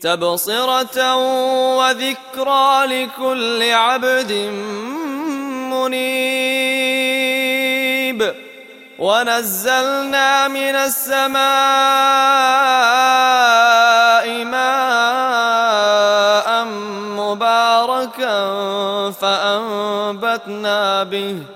تبصرة وذكرى لكل عبد منيب. ونزلنا من السماء ماء مباركا فأنبتنا به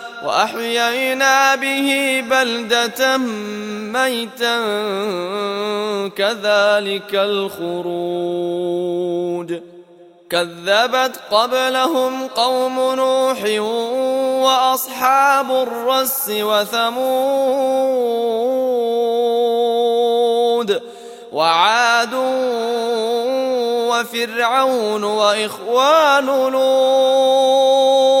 وأحيينا به بلدة ميتا كذلك الخروج. كذبت قبلهم قوم نوح وأصحاب الرس وثمود وعاد وفرعون وإخوان لوط.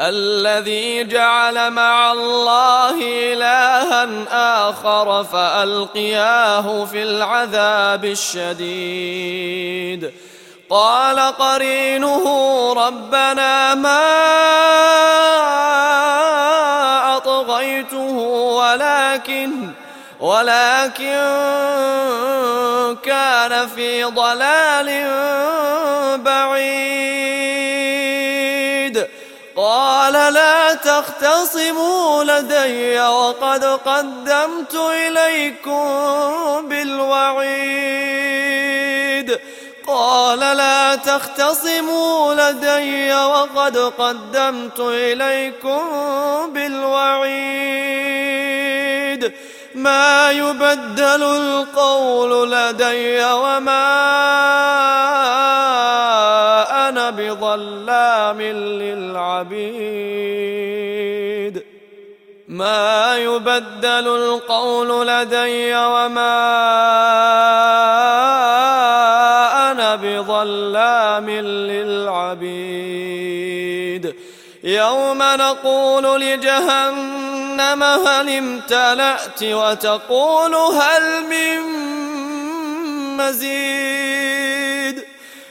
الذي جعل مع الله إلها آخر فألقياه في العذاب الشديد. قال قرينه ربنا ما أطغيته ولكن ولكن كان في ضلال بعيد. قال لا تختصموا لدي وقد قدمت إليكم بالوعيد. قال لا تختصموا لدي وقد قدمت إليكم بالوعيد. ما يبدل القول لدي وما للعبيد. ما يبدل القول لدي وما أنا بظلام للعبيد. يوم نقول لجهنم هل امتلأت وتقول هل من مزيد.